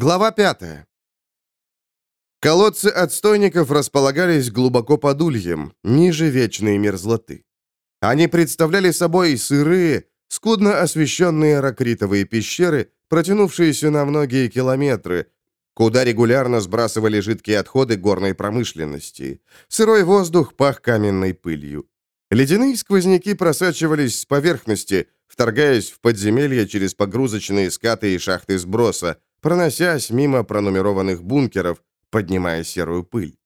Глава 5. Колодцы отстойников располагались глубоко под ульем, ниже вечной мерзлоты. Они представляли собой сырые, скудно освещенные ракритовые пещеры, протянувшиеся на многие километры, куда регулярно сбрасывали жидкие отходы горной промышленности. Сырой воздух пах каменной пылью. Ледяные сквозняки просачивались с поверхности, вторгаясь в подземелья через погрузочные скаты и шахты сброса, проносясь мимо пронумерованных бункеров, поднимая серую пыль.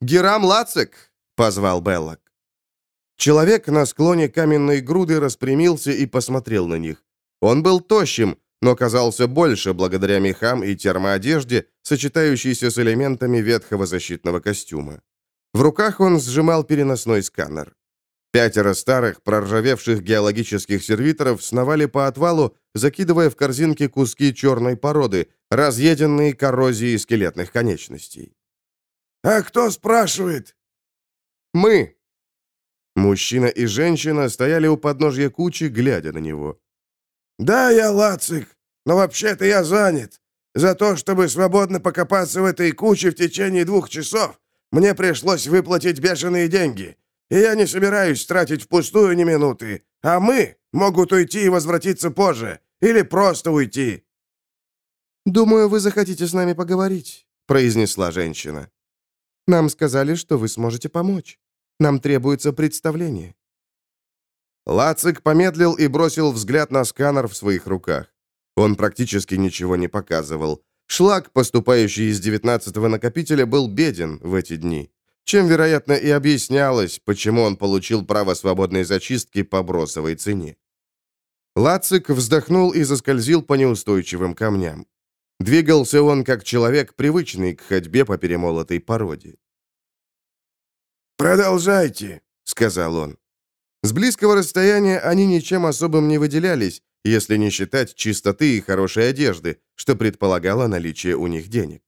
«Герам Лацик!» — позвал Беллок. Человек на склоне каменной груды распрямился и посмотрел на них. Он был тощим, но казался больше благодаря мехам и термоодежде, сочетающейся с элементами ветхого защитного костюма. В руках он сжимал переносной сканер. Пятеро старых, проржавевших геологических сервиторов сновали по отвалу, закидывая в корзинки куски черной породы, разъеденные коррозией скелетных конечностей. «А кто спрашивает?» «Мы». Мужчина и женщина стояли у подножья кучи, глядя на него. «Да, я Лацик, но вообще-то я занят. За то, чтобы свободно покопаться в этой куче в течение двух часов, мне пришлось выплатить бешеные деньги и я не собираюсь тратить впустую ни минуты, а мы могут уйти и возвратиться позже, или просто уйти». «Думаю, вы захотите с нами поговорить», — произнесла женщина. «Нам сказали, что вы сможете помочь. Нам требуется представление». Лацик помедлил и бросил взгляд на сканер в своих руках. Он практически ничего не показывал. Шлак, поступающий из девятнадцатого накопителя, был беден в эти дни чем, вероятно, и объяснялось, почему он получил право свободной зачистки по бросовой цене. Лацик вздохнул и заскользил по неустойчивым камням. Двигался он как человек, привычный к ходьбе по перемолотой породе. «Продолжайте», — сказал он. С близкого расстояния они ничем особым не выделялись, если не считать чистоты и хорошей одежды, что предполагало наличие у них денег.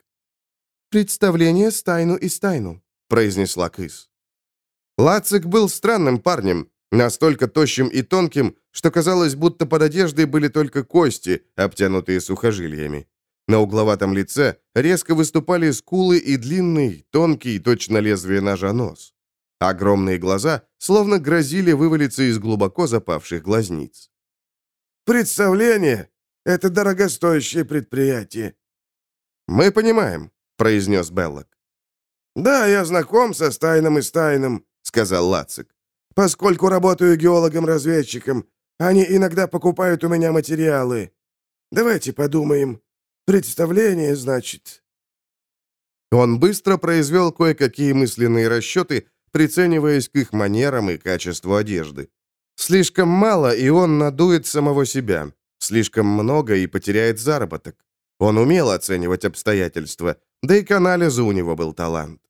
«Представление стайну и стайну», произнесла Кыс. Лацик был странным парнем, настолько тощим и тонким, что казалось, будто под одеждой были только кости, обтянутые сухожилиями. На угловатом лице резко выступали скулы и длинный, тонкий, точно лезвие ножа нос. Огромные глаза словно грозили вывалиться из глубоко запавших глазниц. «Представление — это дорогостоящее предприятие». «Мы понимаем», — произнес Беллок. «Да, я знаком со Стайном и Стайном», — сказал Лацик. «Поскольку работаю геологом-разведчиком, они иногда покупают у меня материалы. Давайте подумаем. Представление, значит...» Он быстро произвел кое-какие мысленные расчеты, прицениваясь к их манерам и качеству одежды. Слишком мало, и он надует самого себя. Слишком много и потеряет заработок. Он умел оценивать обстоятельства, да и к анализу у него был талант.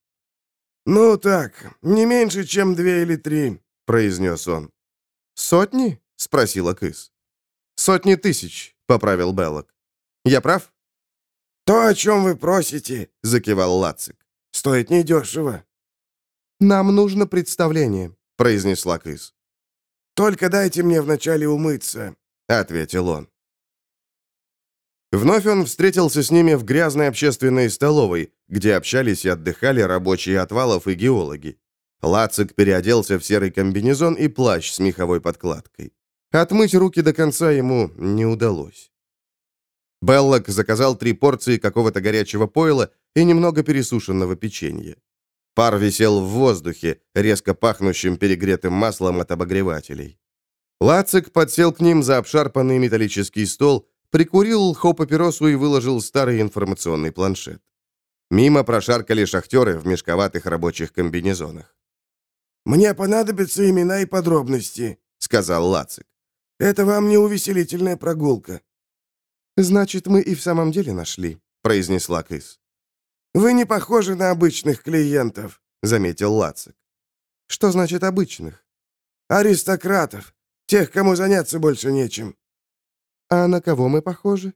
«Ну так, не меньше, чем две или три», — произнес он. «Сотни?» — спросила Кыс. «Сотни тысяч», — поправил Беллок. «Я прав?» «То, о чем вы просите», — закивал Лацик, — «стоит недешево». «Нам нужно представление», — произнесла Кыс. «Только дайте мне вначале умыться», — ответил он. Вновь он встретился с ними в грязной общественной столовой, где общались и отдыхали рабочие отвалов и геологи. Лацик переоделся в серый комбинезон и плащ с меховой подкладкой. Отмыть руки до конца ему не удалось. Беллок заказал три порции какого-то горячего пойла и немного пересушенного печенья. Пар висел в воздухе, резко пахнущим перегретым маслом от обогревателей. Лацик подсел к ним за обшарпанный металлический стол прикурил хо-папиросу и выложил старый информационный планшет. Мимо прошаркали шахтеры в мешковатых рабочих комбинезонах. «Мне понадобятся имена и подробности», — сказал Лацик. «Это вам не увеселительная прогулка». «Значит, мы и в самом деле нашли», — произнесла Кыс. «Вы не похожи на обычных клиентов», — заметил Лацик. «Что значит обычных?» «Аристократов. Тех, кому заняться больше нечем. «А на кого мы похожи?»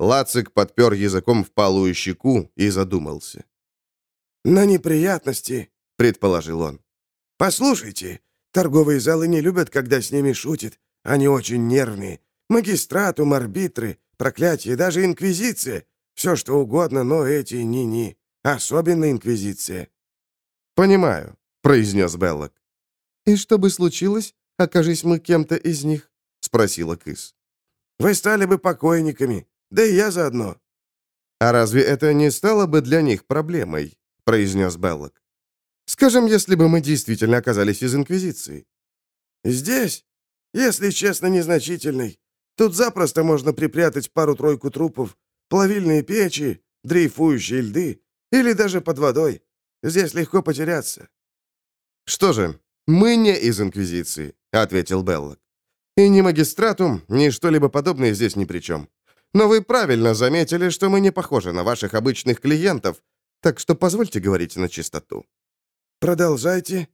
Лацик подпер языком впалую щеку и задумался. «На неприятности», — предположил он. «Послушайте, торговые залы не любят, когда с ними шутят. Они очень нервные. Магистратум, арбитры, проклятие, даже инквизиция. Все что угодно, но эти ни-ни. Особенно инквизиция». «Понимаю», — произнес Беллок. «И что бы случилось, окажись мы кем-то из них?» — спросила Кыс. «Вы стали бы покойниками, да и я заодно». «А разве это не стало бы для них проблемой?» — произнес Беллок. «Скажем, если бы мы действительно оказались из Инквизиции». «Здесь, если честно, незначительный. Тут запросто можно припрятать пару-тройку трупов, плавильные печи, дрейфующие льды или даже под водой. Здесь легко потеряться». «Что же, мы не из Инквизиции», — ответил Беллок. «И ни магистратум, ни что-либо подобное здесь ни при чем. Но вы правильно заметили, что мы не похожи на ваших обычных клиентов, так что позвольте говорить на чистоту». «Продолжайте».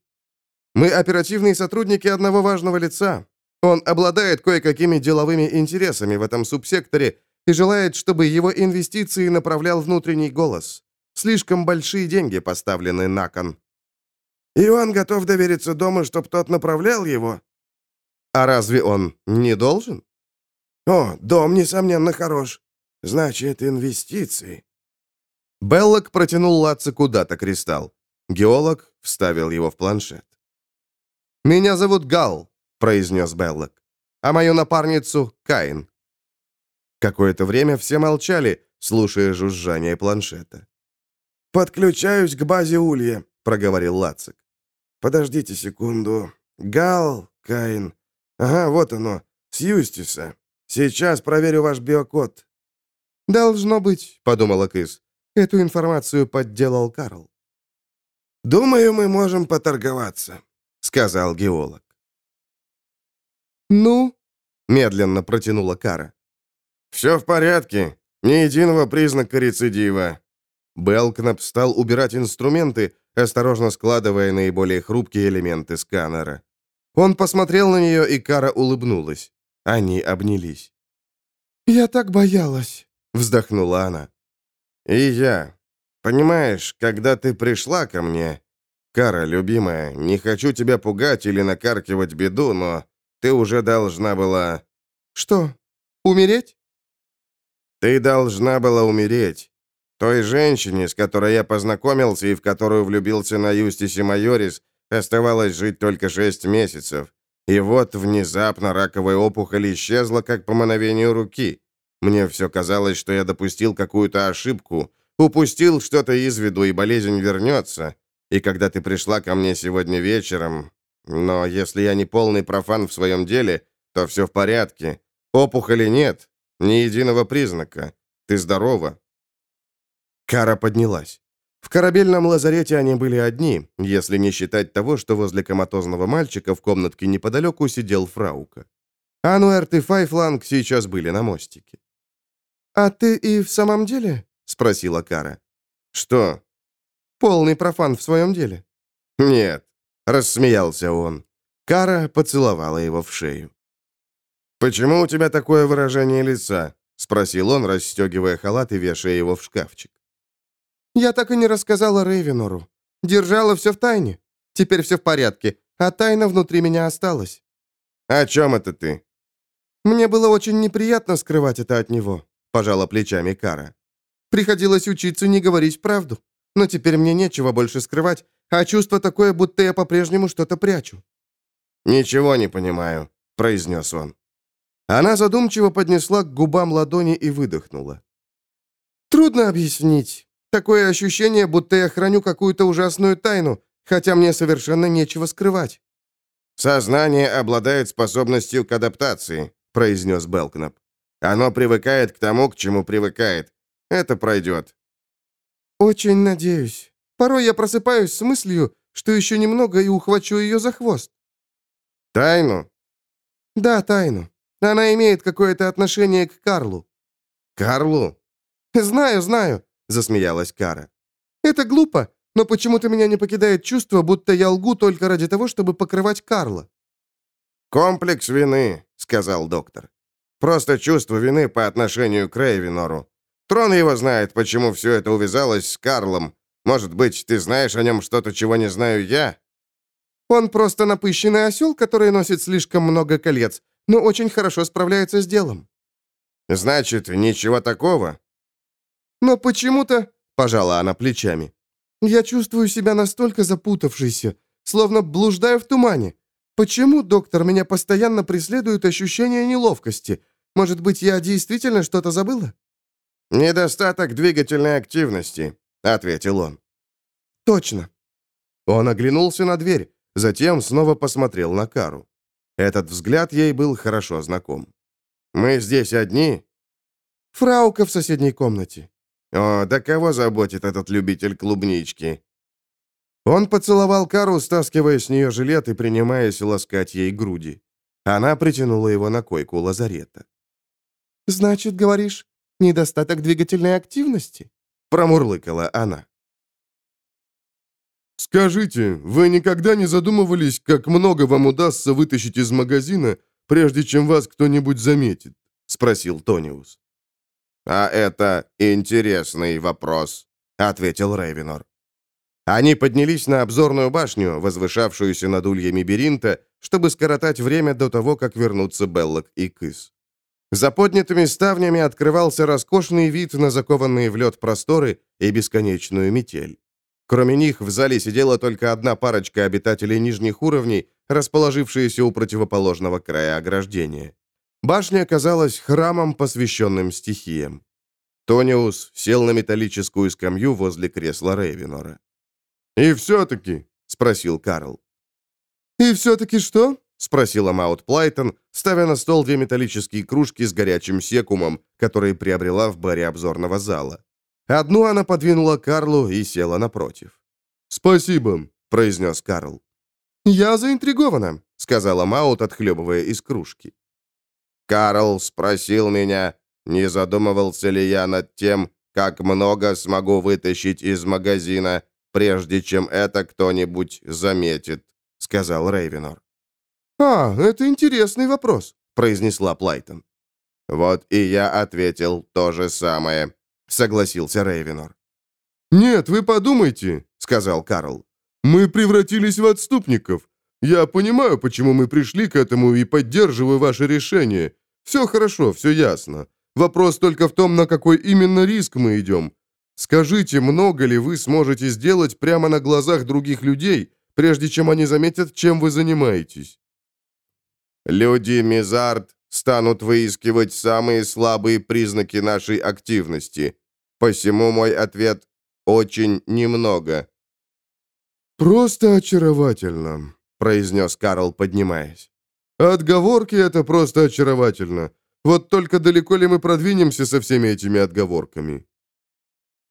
«Мы оперативные сотрудники одного важного лица. Он обладает кое-какими деловыми интересами в этом субсекторе и желает, чтобы его инвестиции направлял внутренний голос. Слишком большие деньги поставлены на кон». «И он готов довериться дому, чтобы тот направлял его?» «А разве он не должен?» «О, дом, несомненно, хорош. Значит, инвестиции». Беллок протянул Латце куда-то кристалл. Геолог вставил его в планшет. «Меня зовут Гал», — произнес Беллок. «А мою напарницу — Каин». Какое-то время все молчали, слушая жужжание планшета. «Подключаюсь к базе Улья», — проговорил Лацик. «Подождите секунду. Гал, Каин. Ага, вот оно. С Юстиса. Сейчас проверю ваш биокод». «Должно быть», — подумала Кыс. «Эту информацию подделал Карл». «Думаю, мы можем поторговаться», — сказал геолог. «Ну?» — медленно протянула Кара. «Все в порядке. Ни единого признака рецидива». Белкнап стал убирать инструменты, осторожно складывая наиболее хрупкие элементы сканера. Он посмотрел на нее, и Кара улыбнулась. Они обнялись. «Я так боялась», — вздохнула она. «И я. Понимаешь, когда ты пришла ко мне... Кара, любимая, не хочу тебя пугать или накаркивать беду, но ты уже должна была...» «Что, умереть?» «Ты должна была умереть. Той женщине, с которой я познакомился и в которую влюбился на Юстисе Майорис, оставалось жить только шесть месяцев. И вот внезапно раковая опухоль исчезла, как по мановению руки. Мне все казалось, что я допустил какую-то ошибку, упустил что-то из виду, и болезнь вернется. И когда ты пришла ко мне сегодня вечером... Но если я не полный профан в своем деле, то все в порядке. Опухоли нет, ни единого признака. Ты здорова, Кара поднялась. В корабельном лазарете они были одни, если не считать того, что возле коматозного мальчика в комнатке неподалеку сидел Фраука. Ануэрт и Файфланг сейчас были на мостике. «А ты и в самом деле?» — спросила Кара. «Что?» «Полный профан в своем деле». «Нет», — рассмеялся он. Кара поцеловала его в шею. «Почему у тебя такое выражение лица?» — спросил он, расстегивая халат и вешая его в шкафчик. Я так и не рассказала Рейвенору. Держала все в тайне. Теперь все в порядке, а тайна внутри меня осталась». «О чем это ты?» «Мне было очень неприятно скрывать это от него», — пожала плечами Кара. «Приходилось учиться не говорить правду. Но теперь мне нечего больше скрывать, а чувство такое, будто я по-прежнему что-то прячу». «Ничего не понимаю», — произнес он. Она задумчиво поднесла к губам ладони и выдохнула. «Трудно объяснить. Такое ощущение, будто я храню какую-то ужасную тайну, хотя мне совершенно нечего скрывать». «Сознание обладает способностью к адаптации», — произнес Белкнап. «Оно привыкает к тому, к чему привыкает. Это пройдет». «Очень надеюсь. Порой я просыпаюсь с мыслью, что еще немного и ухвачу ее за хвост». «Тайну?» «Да, тайну. Она имеет какое-то отношение к Карлу». «Карлу?» «Знаю, знаю. — засмеялась Кара. «Это глупо, но почему-то меня не покидает чувство, будто я лгу только ради того, чтобы покрывать Карла». «Комплекс вины», — сказал доктор. «Просто чувство вины по отношению к Рейвенору. Трон его знает, почему все это увязалось с Карлом. Может быть, ты знаешь о нем что-то, чего не знаю я?» «Он просто напыщенный осел, который носит слишком много колец, но очень хорошо справляется с делом». Значит, ничего такого?» «Но почему-то...» — пожала она плечами. «Я чувствую себя настолько запутавшейся, словно блуждаю в тумане. Почему, доктор, меня постоянно преследует ощущение неловкости? Может быть, я действительно что-то забыла?» «Недостаток двигательной активности», — ответил он. «Точно». Он оглянулся на дверь, затем снова посмотрел на Кару. Этот взгляд ей был хорошо знаком. «Мы здесь одни?» «Фраука в соседней комнате». «О, да кого заботит этот любитель клубнички?» Он поцеловал Кару, стаскивая с нее жилет и принимаясь ласкать ей груди. Она притянула его на койку лазарета. «Значит, говоришь, недостаток двигательной активности?» Промурлыкала она. «Скажите, вы никогда не задумывались, как много вам удастся вытащить из магазина, прежде чем вас кто-нибудь заметит?» — спросил Тониус. «А это интересный вопрос», — ответил Рейвенор. Они поднялись на обзорную башню, возвышавшуюся над ульями Беринта, чтобы скоротать время до того, как вернутся Беллок и Кыс. За поднятыми ставнями открывался роскошный вид на закованные в лед просторы и бесконечную метель. Кроме них, в зале сидела только одна парочка обитателей нижних уровней, расположившиеся у противоположного края ограждения. Башня оказалась храмом, посвященным стихиям. Тониус сел на металлическую скамью возле кресла Рейвенора. «И все-таки?» — спросил Карл. «И все-таки что?» — спросила Маут Плайтон, ставя на стол две металлические кружки с горячим секумом, которые приобрела в баре обзорного зала. Одну она подвинула Карлу и села напротив. «Спасибо», — произнес Карл. «Я заинтригована», — сказала Маут, отхлебывая из кружки. Карл спросил меня, не задумывался ли я над тем, как много смогу вытащить из магазина, прежде чем это кто-нибудь заметит», — сказал Рейвенор. «А, это интересный вопрос», — произнесла Плайтон. «Вот и я ответил то же самое», — согласился Рейвенор. «Нет, вы подумайте», — сказал Карл. «Мы превратились в отступников. Я понимаю, почему мы пришли к этому и поддерживаю ваше решение. Все хорошо, все ясно. Вопрос только в том, на какой именно риск мы идем. Скажите, много ли вы сможете сделать прямо на глазах других людей, прежде чем они заметят, чем вы занимаетесь?» Люди Мизард станут выискивать самые слабые признаки нашей активности. Посему мой ответ очень немного. «Просто очаровательно», — произнес Карл, поднимаясь. «Отговорки — это просто очаровательно. Вот только далеко ли мы продвинемся со всеми этими отговорками?»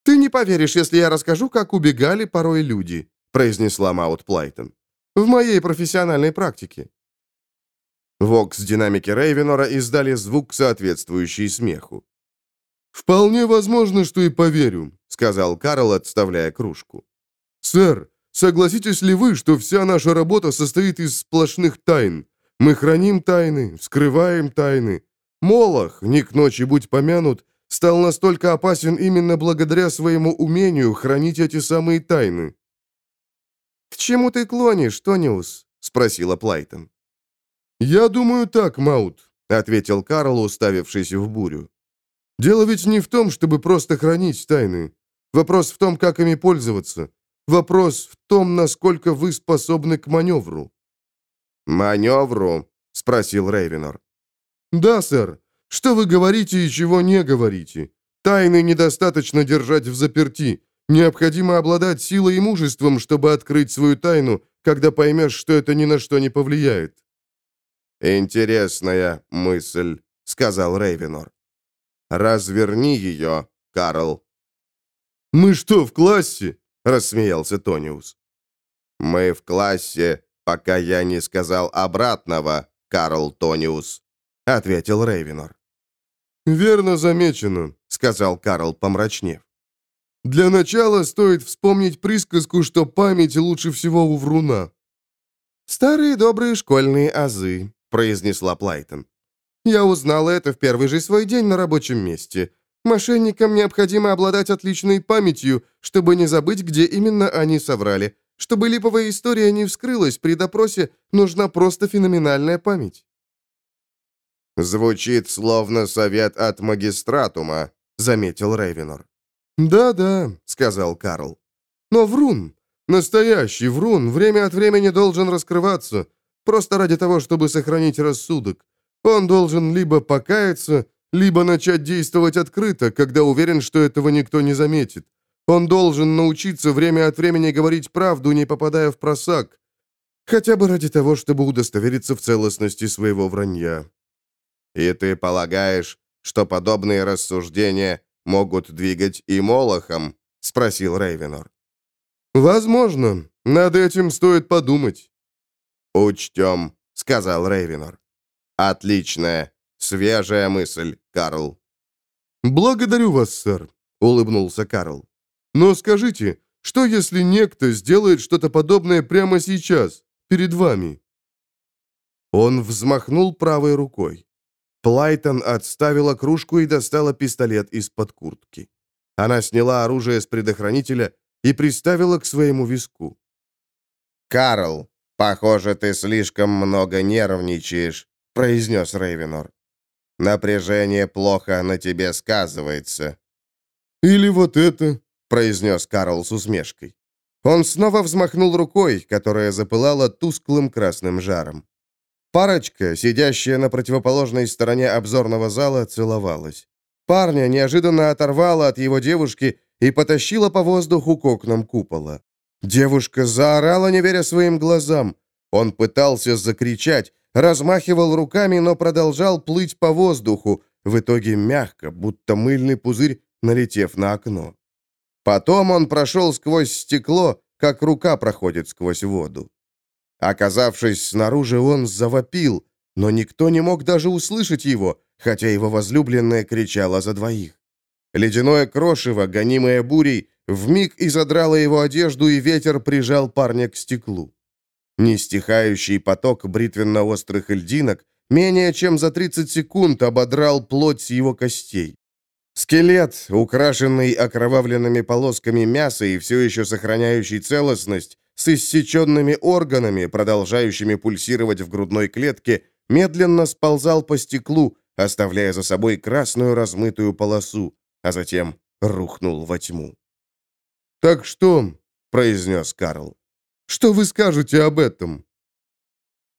«Ты не поверишь, если я расскажу, как убегали порой люди», — произнесла Маут Плайтон. «В моей профессиональной практике. Вокс-динамики Рейвенора издали звук, соответствующий смеху. «Вполне возможно, что и поверю», — сказал Карл, отставляя кружку. «Сэр, согласитесь ли вы, что вся наша работа состоит из сплошных тайн? Мы храним тайны, вскрываем тайны. Молох, не к ночи будь помянут, стал настолько опасен именно благодаря своему умению хранить эти самые тайны». «К чему ты клонишь, Тониус?» — спросила Плайтон. «Я думаю так, Маут», — ответил Карл, уставившись в бурю. «Дело ведь не в том, чтобы просто хранить тайны. Вопрос в том, как ими пользоваться. Вопрос в том, насколько вы способны к маневру». «Маневру?» — спросил Рейвенор. «Да, сэр. Что вы говорите и чего не говорите? Тайны недостаточно держать в заперти. Необходимо обладать силой и мужеством, чтобы открыть свою тайну, когда поймешь, что это ни на что не повлияет. «Интересная мысль», — сказал Рейвенор. «Разверни ее, Карл». «Мы что, в классе?» — рассмеялся Тониус. «Мы в классе, пока я не сказал обратного, Карл Тониус», — ответил Рейвенор. «Верно замечено», — сказал Карл, помрачнев. «Для начала стоит вспомнить присказку, что память лучше всего у вруна». «Старые добрые школьные азы», — произнесла Плайтон. «Я узнала это в первый же свой день на рабочем месте. Мошенникам необходимо обладать отличной памятью, чтобы не забыть, где именно они соврали. Чтобы липовая история не вскрылась при допросе, нужна просто феноменальная память». «Звучит словно совет от магистратума», — заметил Рейвенор. «Да-да», — сказал Карл. «Но врун, настоящий врун, время от времени должен раскрываться, просто ради того, чтобы сохранить рассудок. Он должен либо покаяться, либо начать действовать открыто, когда уверен, что этого никто не заметит. Он должен научиться время от времени говорить правду, не попадая в просак. Хотя бы ради того, чтобы удостовериться в целостности своего вранья. И ты полагаешь, что подобные рассуждения могут двигать и Молохом? Спросил Рейвенор. Возможно. Над этим стоит подумать. Учтем, сказал Рейвенор. Отличная, свежая мысль, Карл. Благодарю вас, сэр, улыбнулся Карл. Но скажите, что если некто сделает что-то подобное прямо сейчас, перед вами?» Он взмахнул правой рукой. Плайтон отставила кружку и достала пистолет из-под куртки. Она сняла оружие с предохранителя и приставила к своему виску. «Карл, похоже, ты слишком много нервничаешь», — произнес Рейвенор. «Напряжение плохо на тебе сказывается». «Или вот это», — произнес Карл с усмешкой. Он снова взмахнул рукой, которая запылала тусклым красным жаром. Парочка, сидящая на противоположной стороне обзорного зала, целовалась. Парня неожиданно оторвала от его девушки и потащила по воздуху к окнам купола. Девушка заорала, не веря своим глазам. Он пытался закричать, размахивал руками, но продолжал плыть по воздуху, в итоге мягко, будто мыльный пузырь, налетев на окно. Потом он прошел сквозь стекло, как рука проходит сквозь воду. Оказавшись снаружи, он завопил, но никто не мог даже услышать его, хотя его возлюбленная кричала за двоих. Ледяное крошево, гонимое бурей, вмиг изодрало его одежду, и ветер прижал парня к стеклу. Нестихающий поток бритвенно-острых льдинок менее чем за 30 секунд ободрал плоть с его костей. Скелет, украшенный окровавленными полосками мяса и все еще сохраняющий целостность, с иссеченными органами, продолжающими пульсировать в грудной клетке, медленно сползал по стеклу, оставляя за собой красную размытую полосу, а затем рухнул во тьму. «Так что?» — произнес Карл. «Что вы скажете об этом?»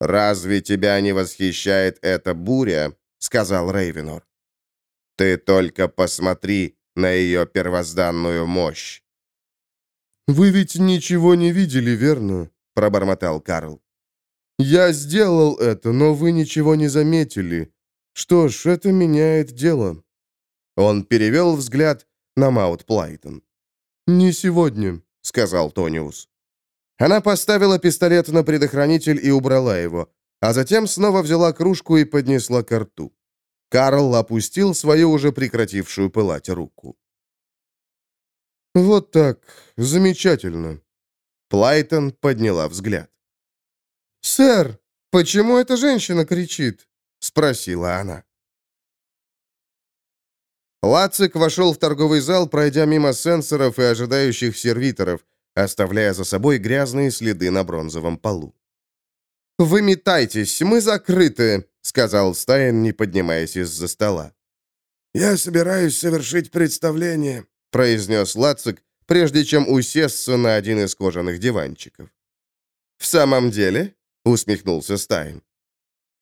«Разве тебя не восхищает эта буря?» — сказал Рейвенор. Ты только посмотри на ее первозданную мощь. «Вы ведь ничего не видели, верно?» — пробормотал Карл. «Я сделал это, но вы ничего не заметили. Что ж, это меняет дело». Он перевел взгляд на Маут Плайтон. «Не сегодня», — сказал Тониус. Она поставила пистолет на предохранитель и убрала его, а затем снова взяла кружку и поднесла к рту. Карл опустил свою уже прекратившую пылать руку. «Вот так. Замечательно». Плайтон подняла взгляд. «Сэр, почему эта женщина кричит?» — спросила она. Лацик вошел в торговый зал, пройдя мимо сенсоров и ожидающих сервиторов, оставляя за собой грязные следы на бронзовом полу. «Вы метайтесь, мы закрыты», — сказал Стайн, не поднимаясь из-за стола. «Я собираюсь совершить представление», — произнес Лацик, прежде чем усесться на один из кожаных диванчиков. «В самом деле?» — усмехнулся Стайн.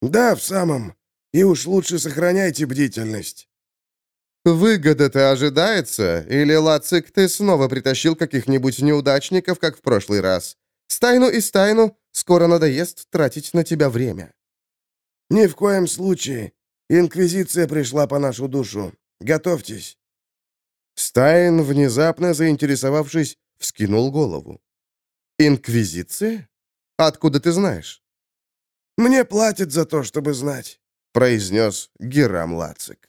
«Да, в самом. И уж лучше сохраняйте бдительность». «Выгода-то ожидается? Или, Лацик, ты снова притащил каких-нибудь неудачников, как в прошлый раз? Стайну и Стайну скоро надоест тратить на тебя время». «Ни в коем случае. Инквизиция пришла по нашу душу. Готовьтесь». Стайн, внезапно заинтересовавшись, вскинул голову. «Инквизиция? Откуда ты знаешь?» «Мне платят за то, чтобы знать», — произнес Герам Лацик.